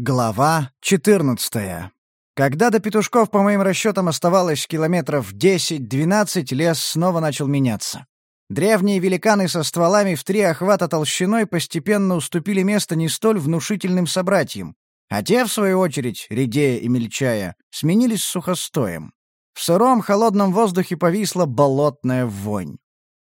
Глава 14. Когда до петушков, по моим расчетам, оставалось километров 10-12, лес снова начал меняться. Древние великаны со стволами в три охвата толщиной постепенно уступили место не столь внушительным собратьям, а те, в свою очередь, редея и мельчая, сменились сухостоем. В сыром холодном воздухе повисла болотная вонь.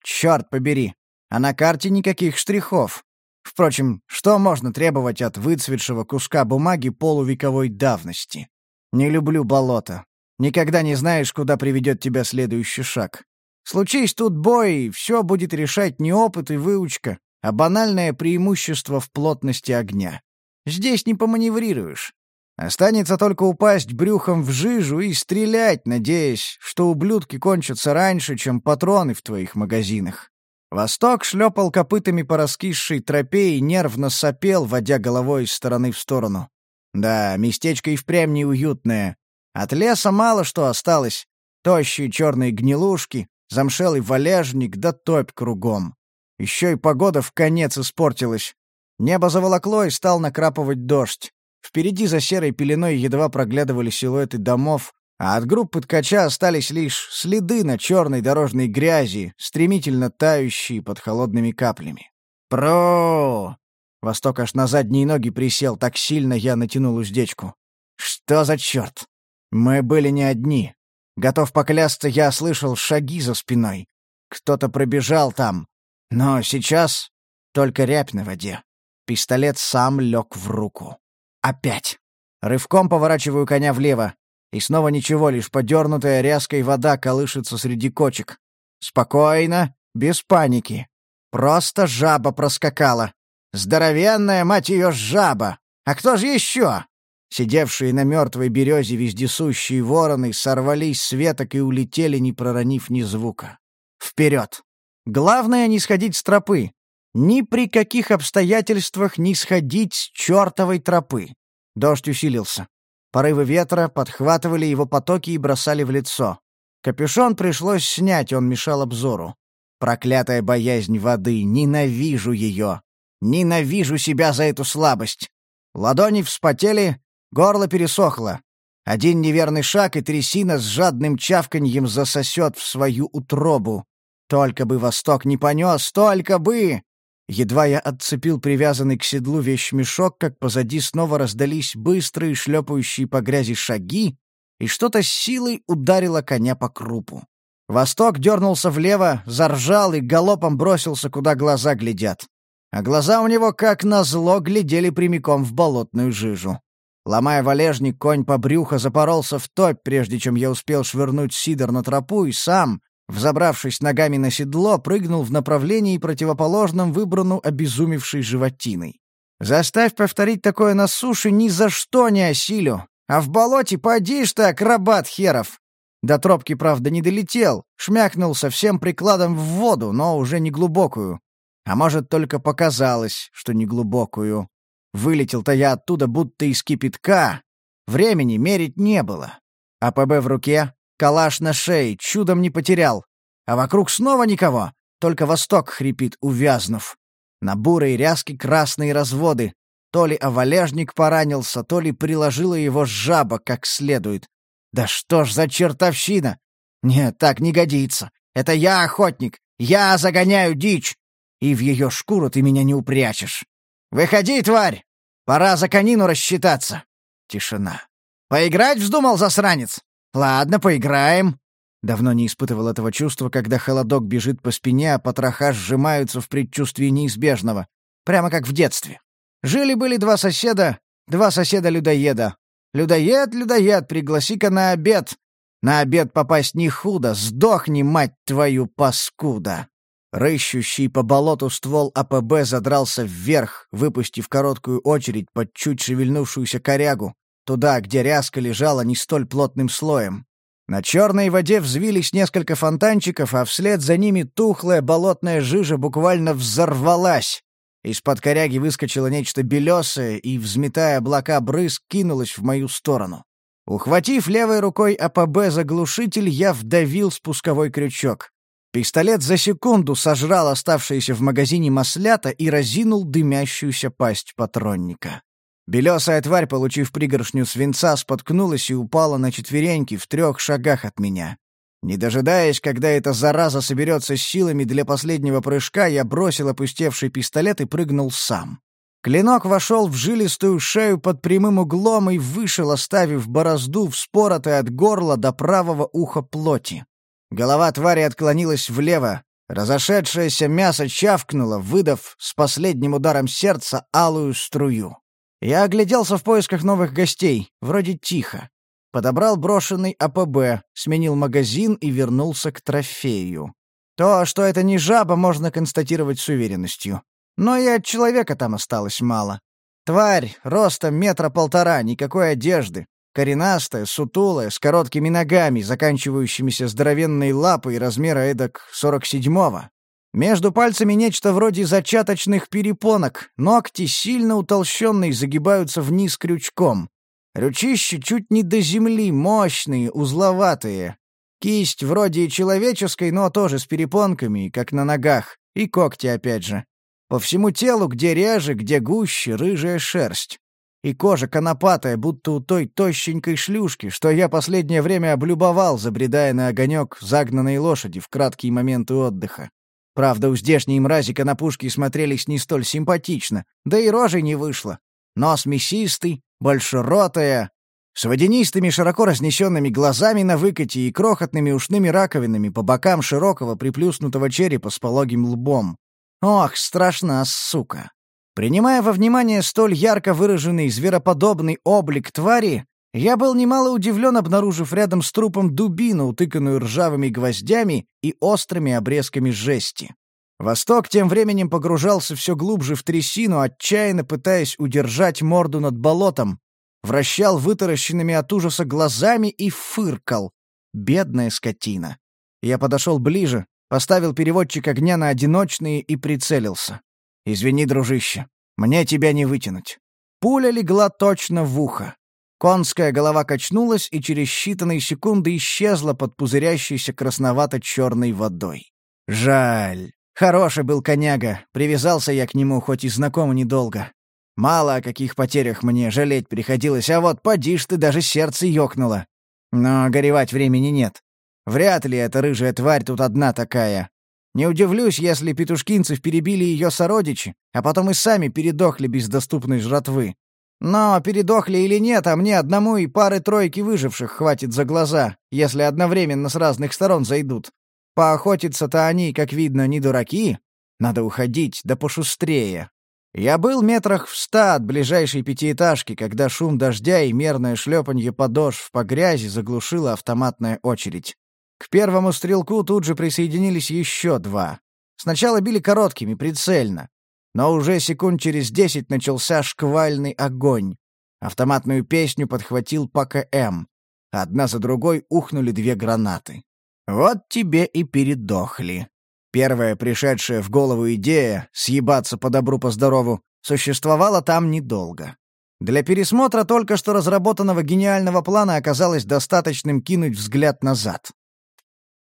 Черт побери, а на карте никаких штрихов. Впрочем, что можно требовать от выцветшего куска бумаги полувековой давности? Не люблю болото. Никогда не знаешь, куда приведет тебя следующий шаг. Случись тут бой, все будет решать не опыт и выучка, а банальное преимущество в плотности огня. Здесь не поманеврируешь. Останется только упасть брюхом в жижу и стрелять, надеясь, что ублюдки кончатся раньше, чем патроны в твоих магазинах. Восток шлепал копытами по раскисшей тропе и нервно сопел, водя головой из стороны в сторону. Да, местечко и впрямь неуютное. От леса мало что осталось. Тощие черные гнилушки, замшелый валежник да топь кругом. Еще и погода в конец испортилась. Небо заволокло и стал накрапывать дождь. Впереди за серой пеленой едва проглядывали силуэты домов, а от группы ткача остались лишь следы на черной дорожной грязи, стремительно тающие под холодными каплями. «Про!» Восток аж на задние ноги присел, так сильно я натянул уздечку. «Что за черт? Мы были не одни. Готов поклясться, я слышал шаги за спиной. Кто-то пробежал там. Но сейчас только рябь на воде. Пистолет сам лег в руку. Опять. Рывком поворачиваю коня влево. И снова ничего, лишь подернутая ряской вода колышется среди кочек. Спокойно, без паники. Просто жаба проскакала. Здоровенная, мать ее, жаба! А кто же еще? Сидевшие на мертвой березе вездесущие вороны сорвались с веток и улетели, не проронив ни звука. Вперед! Главное не сходить с тропы. Ни при каких обстоятельствах не сходить с чертовой тропы. Дождь усилился. Порывы ветра подхватывали его потоки и бросали в лицо. Капюшон пришлось снять, он мешал обзору. Проклятая боязнь воды, ненавижу ее. Ненавижу себя за эту слабость. Ладони вспотели, горло пересохло. Один неверный шаг, и трясина с жадным чавканьем засосет в свою утробу. Только бы восток не понес, только бы! Едва я отцепил привязанный к седлу вещмешок, как позади снова раздались быстрые шлепающие по грязи шаги, и что-то с силой ударило коня по крупу. Восток дернулся влево, заржал и галопом бросился, куда глаза глядят. А глаза у него, как назло, глядели прямиком в болотную жижу. Ломая валежник, конь по брюхо запоролся в топь, прежде чем я успел швырнуть сидор на тропу и сам, Взобравшись ногами на седло, прыгнул в направлении, противоположном выбрану обезумевшей животиной. «Заставь повторить такое на суше ни за что не осилю. А в болоте поди ж ты, акробат херов!» До тропки, правда, не долетел, шмякнулся всем прикладом в воду, но уже не глубокую. А может, только показалось, что не глубокую. Вылетел-то я оттуда будто из кипятка. Времени мерить не было. А ПБ в руке, Калаш на шее, чудом не потерял. А вокруг снова никого, только восток хрипит, увязнув. На бурой ряске красные разводы. То ли овалежник поранился, то ли приложила его жаба как следует. Да что ж за чертовщина? Нет, так не годится. Это я охотник, я загоняю дичь. И в ее шкуру ты меня не упрячешь. Выходи, тварь! Пора за конину рассчитаться. Тишина. Поиграть вздумал засранец? «Ладно, поиграем». Давно не испытывал этого чувства, когда холодок бежит по спине, а потроха сжимаются в предчувствии неизбежного. Прямо как в детстве. Жили-были два соседа, два соседа-людоеда. «Людоед, людоед, пригласи-ка на обед!» «На обед попасть не худо, сдохни, мать твою, паскуда!» Рыщущий по болоту ствол АПБ задрался вверх, выпустив короткую очередь под чуть шевельнувшуюся корягу туда, где ряска лежала не столь плотным слоем. На черной воде взвились несколько фонтанчиков, а вслед за ними тухлая болотная жижа буквально взорвалась. Из-под коряги выскочило нечто белесое и, взметая облака брызг, кинулось в мою сторону. Ухватив левой рукой АПБ заглушитель, я вдавил спусковой крючок. Пистолет за секунду сожрал оставшиеся в магазине маслята и разинул дымящуюся пасть патронника. Белесая тварь, получив пригоршню свинца, споткнулась и упала на четвереньки в трех шагах от меня. Не дожидаясь, когда эта зараза соберется с силами для последнего прыжка, я бросил опустевший пистолет и прыгнул сам. Клинок вошел в жилистую шею под прямым углом и вышел, оставив борозду вспоротой от горла до правого уха плоти. Голова твари отклонилась влево, разошедшееся мясо чавкнуло, выдав с последним ударом сердца алую струю. Я огляделся в поисках новых гостей, вроде тихо. Подобрал брошенный АПБ, сменил магазин и вернулся к трофею. То, что это не жаба, можно констатировать с уверенностью. Но и от человека там осталось мало. Тварь, ростом метра полтора, никакой одежды. Коренастая, сутулая, с короткими ногами, заканчивающимися здоровенной лапой размера эдак сорок седьмого. Между пальцами нечто вроде зачаточных перепонок, ногти, сильно утолщенные, загибаются вниз крючком. Ручища чуть не до земли, мощные, узловатые. Кисть вроде человеческой, но тоже с перепонками, как на ногах. И когти опять же. По всему телу, где реже, где гуще, рыжая шерсть. И кожа конопатая, будто у той тощенькой шлюшки, что я последнее время облюбовал, забредая на огонек загнанной лошади в краткие моменты отдыха. Правда, у здешней мрази конопушки смотрелись не столь симпатично, да и рожей не вышло. Нос мясистый, большеротая, с водянистыми широко разнесенными глазами на выкате и крохотными ушными раковинами по бокам широкого приплюснутого черепа с пологим лбом. Ох, страшна сука. Принимая во внимание столь ярко выраженный звероподобный облик твари, я был немало удивлен, обнаружив рядом с трупом дубину, утыканную ржавыми гвоздями и острыми обрезками жести. Восток тем временем погружался все глубже в трясину, отчаянно пытаясь удержать морду над болотом, вращал вытаращенными от ужаса глазами и фыркал. Бедная скотина. Я подошел ближе, поставил переводчик огня на одиночные и прицелился. «Извини, дружище, мне тебя не вытянуть». Пуля легла точно в ухо. Конская голова качнулась и через считанные секунды исчезла под пузырящейся красновато-черной водой. Жаль. Хороший был коняга, привязался я к нему, хоть и знакомо недолго. Мало о каких потерях мне жалеть приходилось, а вот поди ж ты, даже сердце ёкнуло. Но горевать времени нет. Вряд ли эта рыжая тварь тут одна такая. Не удивлюсь, если петушкинцев перебили ее сородичи, а потом и сами передохли без доступной жратвы. Но передохли или нет, а мне одному и пары-тройки выживших хватит за глаза, если одновременно с разных сторон зайдут. Поохотиться-то они, как видно, не дураки. Надо уходить, да пошустрее. Я был метрах в ста от ближайшей пятиэтажки, когда шум дождя и мерное шлепанье подошв по грязи заглушила автоматная очередь. К первому стрелку тут же присоединились еще два. Сначала били короткими, прицельно. Но уже секунд через десять начался шквальный огонь. Автоматную песню подхватил ПКМ. Одна за другой ухнули две гранаты. Вот тебе и передохли. Первая пришедшая в голову идея — съебаться по добру по здорову — существовала там недолго. Для пересмотра только что разработанного гениального плана оказалось достаточным кинуть взгляд назад.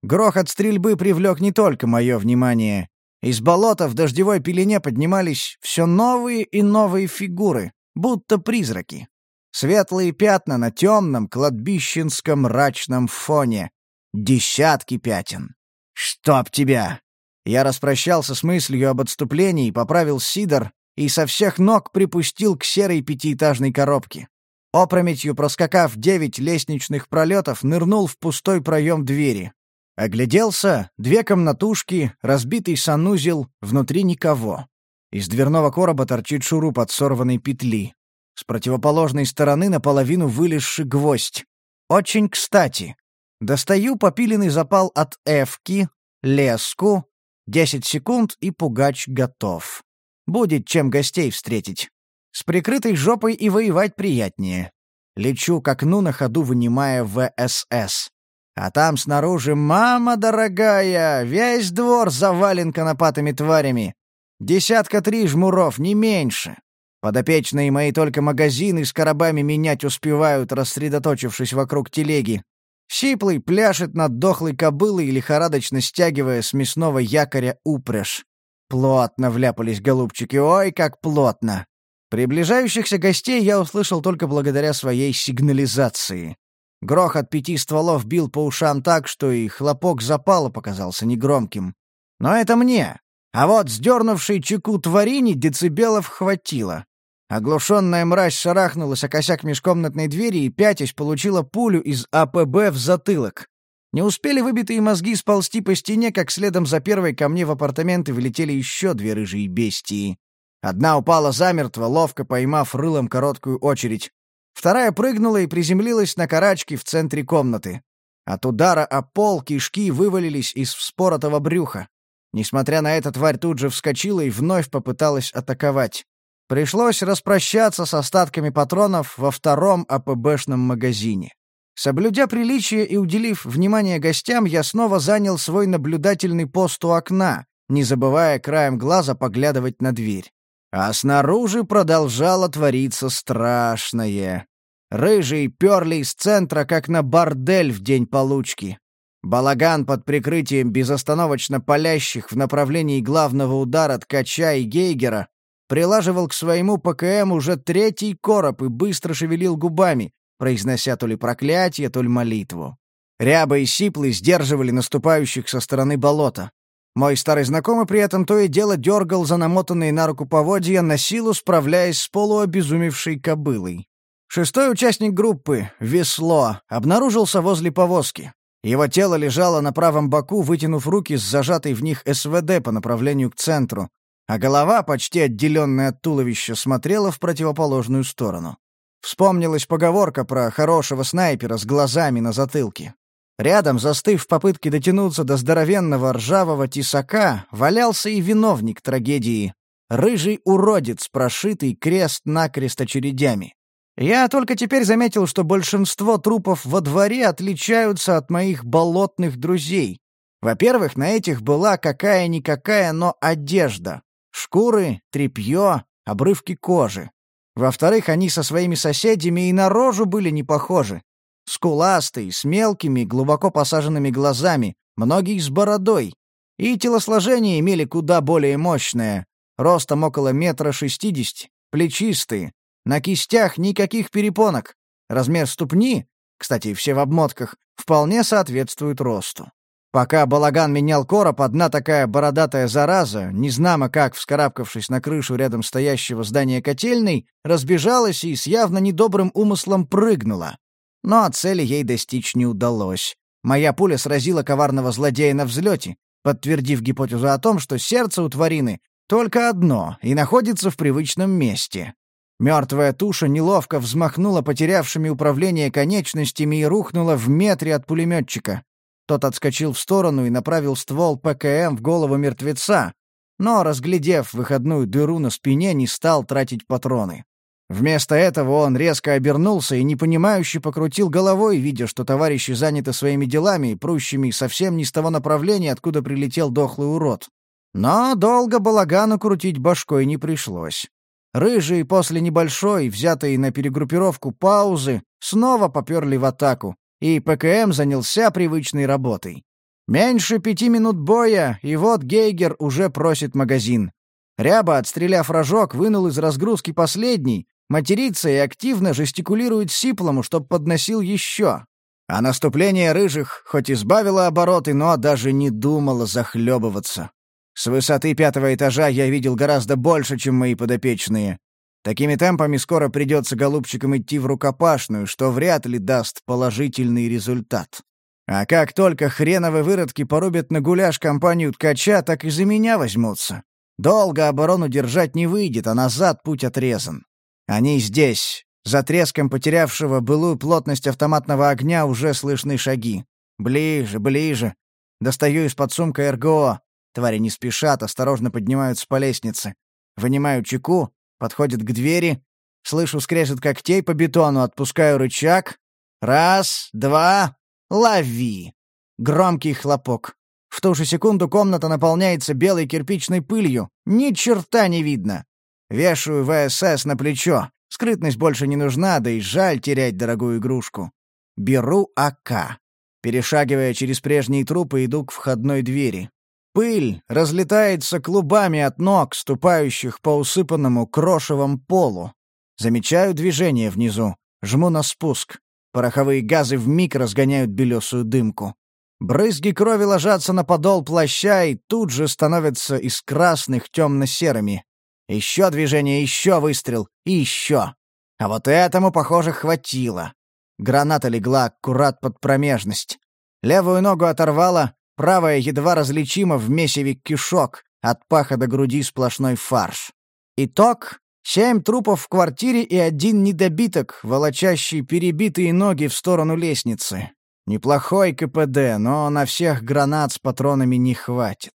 Грохот стрельбы привлек не только мое внимание. Из болота в дождевой пелене поднимались все новые и новые фигуры, будто призраки. Светлые пятна на темном кладбищенском мрачном фоне, Десятки пятен. «Чтоб тебя!» Я распрощался с мыслью об отступлении, поправил сидор и со всех ног припустил к серой пятиэтажной коробке. Опрометью проскакав девять лестничных пролетов, нырнул в пустой проем двери. Огляделся, две комнатушки, разбитый санузел, внутри никого. Из дверного короба торчит шуруп от сорванной петли. С противоположной стороны наполовину вылезший гвоздь. Очень кстати. Достаю попиленный запал от Эвки, леску, десять секунд и пугач готов. Будет чем гостей встретить. С прикрытой жопой и воевать приятнее. Лечу к окну на ходу, вынимая ВСС. А там снаружи «Мама дорогая!» Весь двор завален конопатыми тварями. Десятка три жмуров, не меньше. Подопечные мои только магазины с коробами менять успевают, рассредоточившись вокруг телеги. Сиплый пляшет над дохлой кобылой, лихорадочно стягивая с мясного якоря упряжь. Плотно вляпались голубчики, ой, как плотно. Приближающихся гостей я услышал только благодаря своей сигнализации. Грохот пяти стволов бил по ушам так, что и хлопок запала показался негромким. Но это мне. А вот сдернувшей чеку тварини децибелов хватило. Оглушенная мразь шарахнулась о косяк межкомнатной двери и, пятясь, получила пулю из АПБ в затылок. Не успели выбитые мозги сползти по стене, как следом за первой ко мне в апартаменты влетели еще две рыжие бестии. Одна упала замертво, ловко поймав рылом короткую очередь. Вторая прыгнула и приземлилась на карачки в центре комнаты. От удара о пол кишки вывалились из вспоротого брюха. Несмотря на это, тварь тут же вскочила и вновь попыталась атаковать. Пришлось распрощаться с остатками патронов во втором АПБшном магазине. Соблюдя приличие и уделив внимание гостям, я снова занял свой наблюдательный пост у окна, не забывая краем глаза поглядывать на дверь. А снаружи продолжало твориться страшное. Рыжие перли из центра, как на бордель в день получки. Балаган под прикрытием безостановочно палящих в направлении главного удара ткача и Гейгера прилаживал к своему ПКМ уже третий короб и быстро шевелил губами, произнося то ли проклятие, то ли молитву. Ряба и Сиплы сдерживали наступающих со стороны болота. Мой старый знакомый при этом то и дело дергал за намотанные на руку поводья, на силу справляясь с полуобезумевшей кобылой. Шестой участник группы, Весло, обнаружился возле повозки. Его тело лежало на правом боку, вытянув руки с зажатой в них СВД по направлению к центру, а голова, почти отделенная от туловища, смотрела в противоположную сторону. Вспомнилась поговорка про хорошего снайпера с глазами на затылке. Рядом, застыв в попытке дотянуться до здоровенного ржавого тесака, валялся и виновник трагедии — рыжий уродец, прошитый крест-накрест очередями. Я только теперь заметил, что большинство трупов во дворе отличаются от моих болотных друзей. Во-первых, на этих была какая-никакая, но одежда. Шкуры, тряпье, обрывки кожи. Во-вторых, они со своими соседями и на рожу были не похожи. Скуластые, с мелкими, глубоко посаженными глазами, многие с бородой. И телосложение имели куда более мощное. Ростом около метра шестидесяти, плечистые, на кистях никаких перепонок. Размер ступни, кстати, все в обмотках, вполне соответствует росту. Пока балаган менял короб, одна такая бородатая зараза, незнамо как вскарабкавшись на крышу рядом стоящего здания котельной, разбежалась и с явно недобрым умыслом прыгнула. Но цели ей достичь не удалось. Моя пуля сразила коварного злодея на взлете, подтвердив гипотезу о том, что сердце у тварины только одно и находится в привычном месте. Мертвая туша неловко взмахнула потерявшими управление конечностями и рухнула в метре от пулеметчика. Тот отскочил в сторону и направил ствол ПКМ в голову мертвеца, но, разглядев выходную дыру на спине, не стал тратить патроны. Вместо этого он резко обернулся и непонимающе покрутил головой, видя, что товарищи заняты своими делами, прущими совсем не с того направления, откуда прилетел дохлый урод. Но долго балагану крутить башкой не пришлось. Рыжие после небольшой, взятой на перегруппировку паузы, снова поперли в атаку, и ПКМ занялся привычной работой. Меньше пяти минут боя, и вот Гейгер уже просит магазин. Ряба, отстреляв рожок, вынул из разгрузки последний, матерится и активно жестикулирует Сиплому, чтоб подносил еще. А наступление рыжих хоть избавило обороты, но даже не думало захлебываться. С высоты пятого этажа я видел гораздо больше, чем мои подопечные. Такими темпами скоро придется голубчикам идти в рукопашную, что вряд ли даст положительный результат. А как только хреновы выродки порубят на гуляш компанию ткача, так и за меня возьмутся. Долго оборону держать не выйдет, а назад путь отрезан. Они здесь. За треском потерявшего былую плотность автоматного огня уже слышны шаги. Ближе, ближе. Достаю из-под сумка РГО. Твари не спешат, осторожно поднимаются по лестнице. Вынимаю чеку, подходят к двери. Слышу скрежет когтей по бетону, отпускаю рычаг. Раз, два, лови! Громкий хлопок. В ту же секунду комната наполняется белой кирпичной пылью. Ни черта не видно. Вешаю ВСС на плечо. Скрытность больше не нужна, да и жаль терять дорогую игрушку. Беру АК. Перешагивая через прежние трупы, иду к входной двери. Пыль разлетается клубами от ног, ступающих по усыпанному крошевом полу. Замечаю движение внизу. Жму на спуск. Пороховые газы вмиг разгоняют белесую дымку. Брызги крови ложатся на подол плаща и тут же становятся из красных темно-серыми. Еще движение, еще выстрел и еще. А вот этому, похоже, хватило. Граната легла аккурат под промежность. Левую ногу оторвала, правая едва различима в месиве кишок, от паха до груди сплошной фарш. Итог — семь трупов в квартире и один недобиток, волочащий перебитые ноги в сторону лестницы. Неплохой КПД, но на всех гранат с патронами не хватит.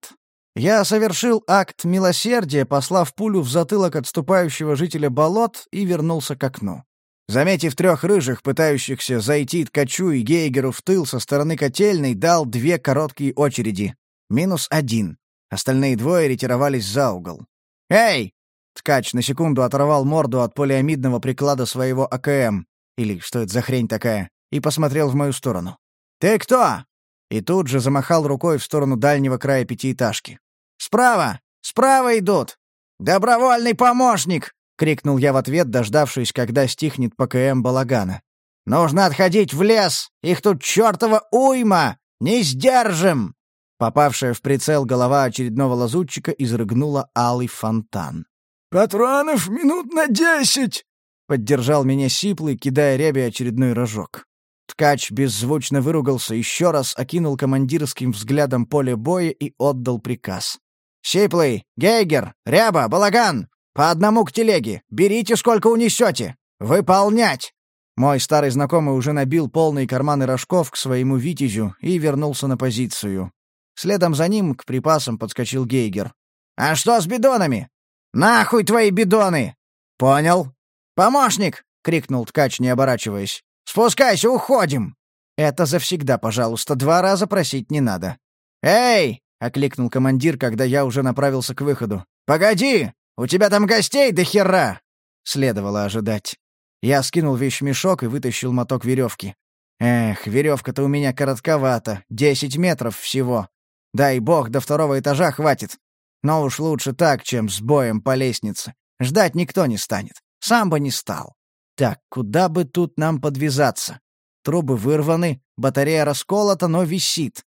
Я совершил акт милосердия, послав пулю в затылок отступающего жителя болот и вернулся к окну. Заметив трех рыжих, пытающихся зайти Ткачу и Гейгеру в тыл со стороны котельной, дал две короткие очереди. Минус один. Остальные двое ретировались за угол. «Эй!» Ткач на секунду оторвал морду от полиамидного приклада своего АКМ. Или что это за хрень такая? И посмотрел в мою сторону. «Ты кто?» И тут же замахал рукой в сторону дальнего края пятиэтажки. «Справа! Справа идут! Добровольный помощник!» — крикнул я в ответ, дождавшись, когда стихнет ПКМ балагана. «Нужно отходить в лес! Их тут чертова уйма! Не сдержим!» Попавшая в прицел голова очередного лазутчика изрыгнула алый фонтан. «Патронов минут на десять!» — поддержал меня Сиплый, кидая ребе очередной рожок. Ткач беззвучно выругался, еще раз окинул командирским взглядом поле боя и отдал приказ. «Сиплый, Гейгер, Ряба, Балаган! По одному к телеге! Берите, сколько унесете! Выполнять!» Мой старый знакомый уже набил полные карманы рожков к своему витязю и вернулся на позицию. Следом за ним к припасам подскочил Гейгер. «А что с бидонами? Нахуй твои бидоны!» «Понял». «Помощник!» — крикнул ткач, не оборачиваясь. Спускайся, уходим!» «Это завсегда, пожалуйста, два раза просить не надо». «Эй!» — окликнул командир, когда я уже направился к выходу. «Погоди! У тебя там гостей до хера!» Следовало ожидать. Я скинул вещмешок и вытащил моток веревки. Эх, веревка-то у меня коротковата, десять метров всего. Дай бог, до второго этажа хватит. Но уж лучше так, чем с боем по лестнице. Ждать никто не станет. Сам бы не стал. Так, куда бы тут нам подвязаться? Трубы вырваны, батарея расколота, но висит.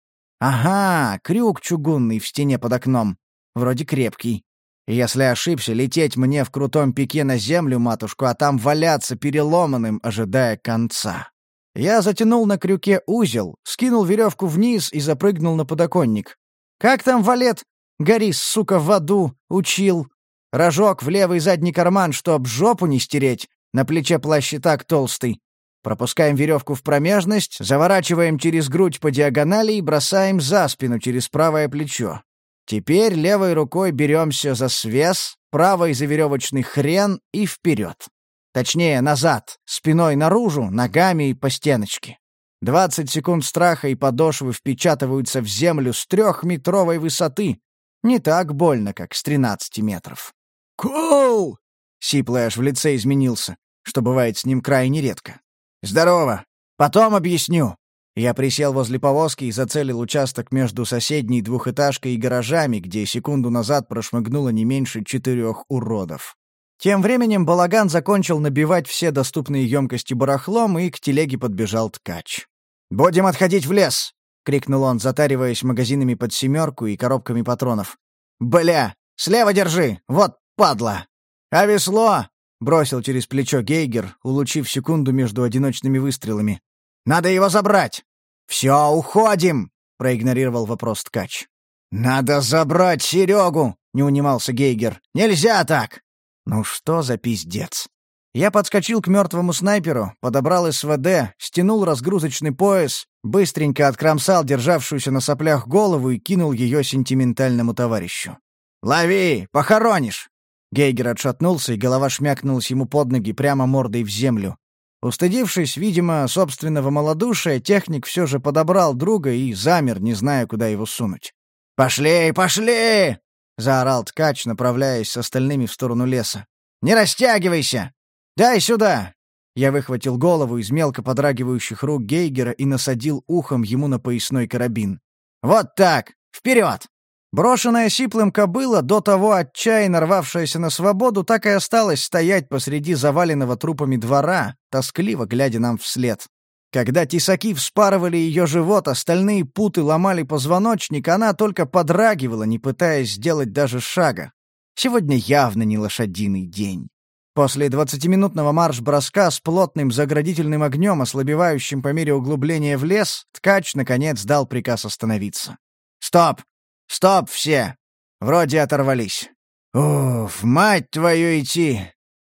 Ага, крюк чугунный в стене под окном. Вроде крепкий. Если ошибся, лететь мне в крутом пике на землю, матушку, а там валяться переломанным, ожидая конца. Я затянул на крюке узел, скинул веревку вниз и запрыгнул на подоконник. «Как там, валет? Гори, сука, в аду!» — учил. Рожок в левый задний карман, чтоб жопу не стереть, на плече плащ и так толстый. Пропускаем веревку в промежность, заворачиваем через грудь по диагонали и бросаем за спину через правое плечо. Теперь левой рукой беремся за свес, правой за веревочный хрен и вперед. Точнее, назад, спиной наружу, ногами и по стеночке. Двадцать секунд страха и подошвы впечатываются в землю с трехметровой высоты. Не так больно, как с тринадцати метров. «Кол!» Сиплый в лице изменился что бывает с ним крайне редко. «Здорово! Потом объясню!» Я присел возле повозки и зацелил участок между соседней двухэтажкой и гаражами, где секунду назад прошмыгнуло не меньше четырех уродов. Тем временем балаган закончил набивать все доступные емкости барахлом, и к телеге подбежал ткач. «Будем отходить в лес!» — крикнул он, затариваясь магазинами под семерку и коробками патронов. «Бля! Слева держи! Вот падла! А весло? Бросил через плечо Гейгер, улучив секунду между одиночными выстрелами. «Надо его забрать!» «Все, уходим!» — проигнорировал вопрос ткач. «Надо забрать Серегу!» — не унимался Гейгер. «Нельзя так!» «Ну что за пиздец?» Я подскочил к мертвому снайперу, подобрал СВД, стянул разгрузочный пояс, быстренько откромсал державшуюся на соплях голову и кинул ее сентиментальному товарищу. «Лови! Похоронишь!» Гейгер отшатнулся, и голова шмякнулась ему под ноги прямо мордой в землю. Устыдившись, видимо, собственного малодушия, техник все же подобрал друга и замер, не зная, куда его сунуть. «Пошли, пошли!» — заорал ткач, направляясь с остальными в сторону леса. «Не растягивайся! Дай сюда!» Я выхватил голову из мелко подрагивающих рук Гейгера и насадил ухом ему на поясной карабин. «Вот так! Вперед!» Брошенная сиплым кобыла, до того отчаянно рвавшаяся на свободу, так и осталась стоять посреди заваленного трупами двора, тоскливо глядя нам вслед. Когда тесаки вспарывали ее живот, остальные путы ломали позвоночник, она только подрагивала, не пытаясь сделать даже шага. Сегодня явно не лошадиный день. После двадцатиминутного марш-броска с плотным заградительным огнем, ослабевающим по мере углубления в лес, ткач, наконец, дал приказ остановиться. «Стоп! Стоп все! Вроде оторвались. Уф, мать твою идти!»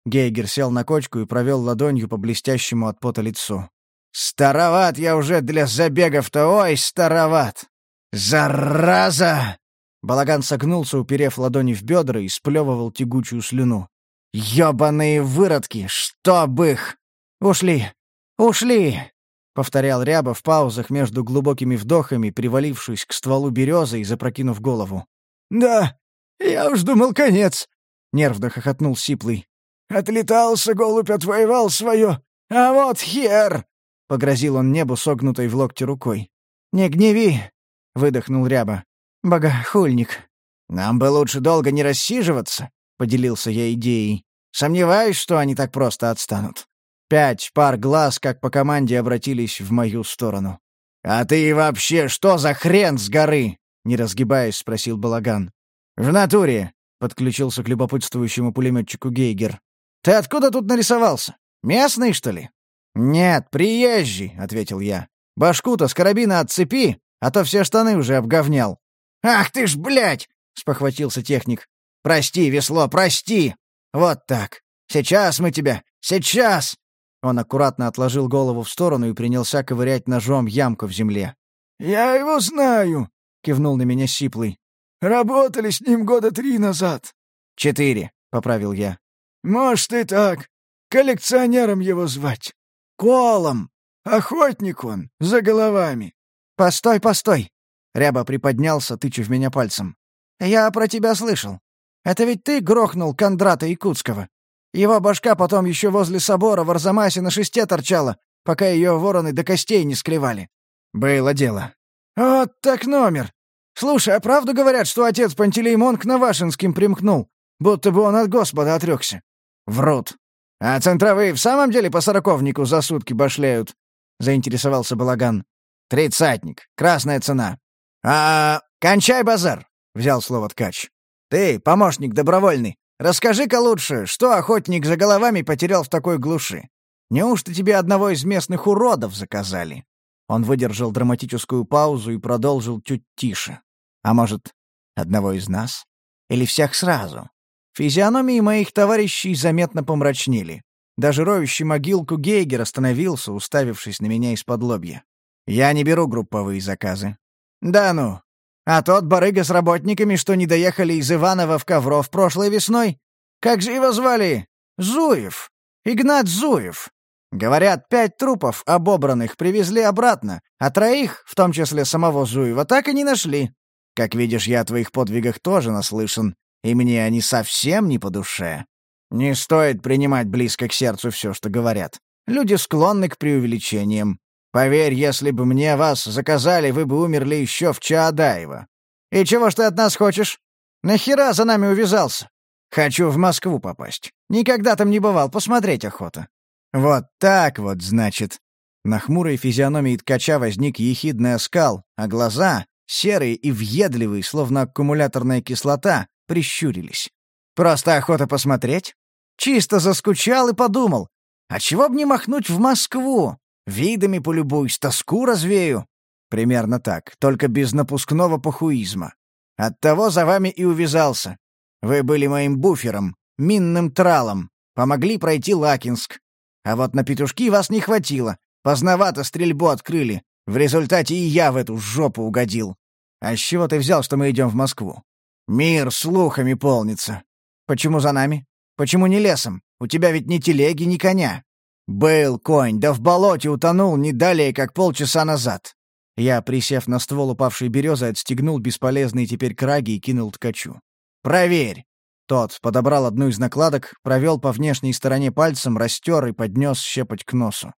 Гейгер сел на кочку и провел ладонью по блестящему от пота лицу. «Староват я уже для забегов-то, ой, староват! Зараза!» Балаган согнулся, уперев ладони в бедра и сплевывал тягучую слюну. «Ёбаные выродки! Чтоб их!» «Ушли! Ушли!» — повторял Ряба в паузах между глубокими вдохами, привалившись к стволу березы и запрокинув голову. «Да, я уж думал, конец!» — нервно хохотнул Сиплый. «Отлетался голубь, отвоевал свое, а вот хер!» — погрозил он небу согнутой в локте рукой. «Не гневи!» — выдохнул Ряба. «Богохульник!» «Нам бы лучше долго не рассиживаться!» — поделился я идеей. «Сомневаюсь, что они так просто отстанут». Пять пар глаз, как по команде, обратились в мою сторону. «А ты вообще что за хрен с горы?» — не разгибаясь, спросил Балаган. «В натуре», — подключился к любопытствующему пулеметчику Гейгер. «Ты откуда тут нарисовался? Местный, что ли?» «Нет, приезжий», — ответил я. «Башку-то с карабина отцепи, а то все штаны уже обговнял». «Ах ты ж, блядь!» — спохватился техник. «Прости, весло, прости! Вот так. Сейчас мы тебя... Сейчас!» Он аккуратно отложил голову в сторону и принялся ковырять ножом ямку в земле. «Я его знаю», — кивнул на меня Сиплый. «Работали с ним года три назад». «Четыре», — поправил я. «Может и так. Коллекционером его звать. Колом. Охотник он, за головами». «Постой, постой!» Ряба приподнялся, тыча в меня пальцем. «Я про тебя слышал. Это ведь ты грохнул Кондрата Якутского. Его башка потом еще возле собора в Арзамасе на шесте торчала, пока ее вороны до костей не склевали. Было дело. Вот так номер. Слушай, а правду говорят, что отец Пантелеймон к Навашинским примкнул, будто бы он от Господа отрекся? Врут. А центровые в самом деле по сороковнику за сутки башляют? Заинтересовался Балаган. Тридцатник. Красная цена. А, кончай базар, взял слово ткач. Ты, помощник добровольный, Расскажи-ка лучше, что охотник за головами потерял в такой глуши? Неужто тебе одного из местных уродов заказали?» Он выдержал драматическую паузу и продолжил чуть тише. «А может, одного из нас? Или всех сразу?» Физиономии моих товарищей заметно помрачнели. Даже роющий могилку Гейгер остановился, уставившись на меня из-под лобья. «Я не беру групповые заказы». «Да ну, а тот барыга с работниками, что не доехали из Иванова в Ковров прошлой весной? Как же его звали? Зуев. Игнат Зуев. Говорят, пять трупов обобранных привезли обратно, а троих, в том числе самого Зуева, так и не нашли. Как видишь, я о твоих подвигах тоже наслышан, и мне они совсем не по душе. Не стоит принимать близко к сердцу все, что говорят. Люди склонны к преувеличениям. Поверь, если бы мне вас заказали, вы бы умерли еще в Чаадаево. И чего ж ты от нас хочешь? Нахера за нами увязался? Хочу в Москву попасть. Никогда там не бывал, посмотреть охота. Вот так вот, значит. На хмурой физиономии ткача возник ехидный оскал, а глаза, серые и въедливые, словно аккумуляторная кислота, прищурились. Просто охота посмотреть? Чисто заскучал и подумал, а чего б не махнуть в Москву? Видами полюбуюсь, тоску развею. Примерно так, только без напускного похуизма. Оттого за вами и увязался. Вы были моим буфером, минным тралом, помогли пройти Лакинск. А вот на петушки вас не хватило, поздновато стрельбу открыли. В результате и я в эту жопу угодил. А с чего ты взял, что мы идем в Москву? Мир слухами полнится. Почему за нами? Почему не лесом? У тебя ведь ни телеги, ни коня. «Был конь, да в болоте утонул не далее, как полчаса назад». Я, присев на ствол упавшей березы, отстегнул бесполезные теперь краги и кинул ткачу. «Проверь!» Тот подобрал одну из накладок, провел по внешней стороне пальцем, растер и поднес щепоть к носу.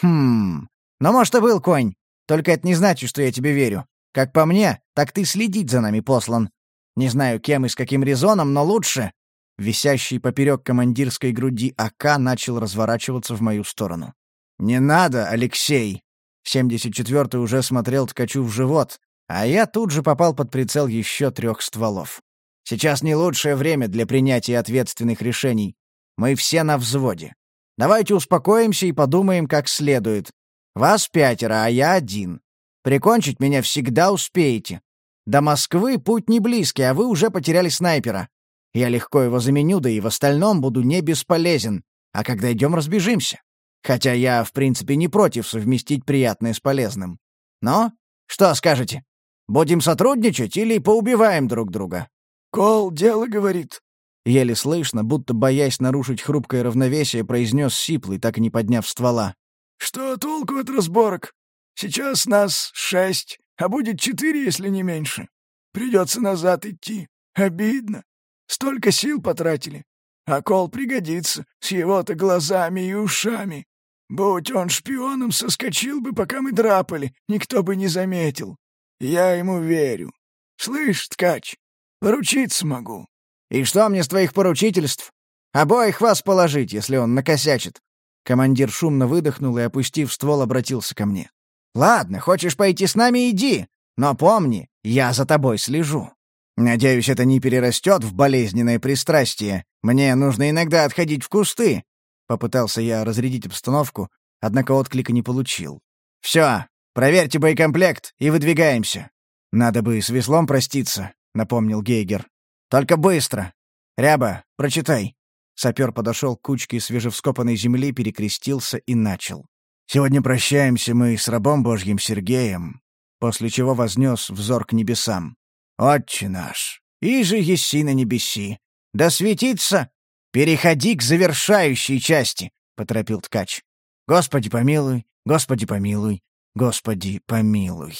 «Хм... Ну, может, и был конь. Только это не значит, что я тебе верю. Как по мне, так ты следить за нами послан. Не знаю, кем и с каким резоном, но лучше. Висящий поперек командирской груди АК начал разворачиваться в мою сторону. «Не надо, Алексей!» 74-й уже смотрел ткачу в живот, а я тут же попал под прицел еще трех стволов. Сейчас не лучшее время для принятия ответственных решений. Мы все на взводе. Давайте успокоимся и подумаем как следует. Вас пятеро, а я один. Прикончить меня всегда успеете. До Москвы путь не близкий, а вы уже потеряли снайпера. Я легко его заменю, да и в остальном буду не бесполезен. А когда идем, разбежимся. Хотя я, в принципе, не против совместить приятное с полезным. Но что скажете? Будем сотрудничать или поубиваем друг друга?» «Кол дело говорит». Еле слышно, будто боясь нарушить хрупкое равновесие, произнес Сиплый, так и не подняв ствола. «Что толку от разборок? Сейчас нас шесть, а будет четыре, если не меньше. Придется назад идти. Обидно. Столько сил потратили. А кол пригодится с его-то глазами и ушами. Будь он шпионом, соскочил бы, пока мы драпали, никто бы не заметил. Я ему верю. Слышь, ткач, поручиться могу. И что мне с твоих поручительств? Обоих вас положить, если он накосячит. Командир шумно выдохнул и, опустив ствол, обратился ко мне. «Ладно, хочешь пойти с нами — иди, но помни, я за тобой слежу». Надеюсь, это не перерастет в болезненное пристрастие. Мне нужно иногда отходить в кусты. Попытался я разрядить обстановку, однако отклика не получил. Все, проверьте боекомплект и выдвигаемся. Надо бы с веслом проститься, напомнил Гейгер. Только быстро. Ряба, прочитай. Сапер подошел к кучке свежевскопанной земли, перекрестился и начал. «Сегодня прощаемся мы с рабом Божьим Сергеем», после чего вознес взор к небесам. «Отче наш, и же еси на небеси, да светится, переходи к завершающей части», — поторопил ткач. «Господи помилуй, Господи помилуй, Господи помилуй».